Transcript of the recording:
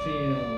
feel.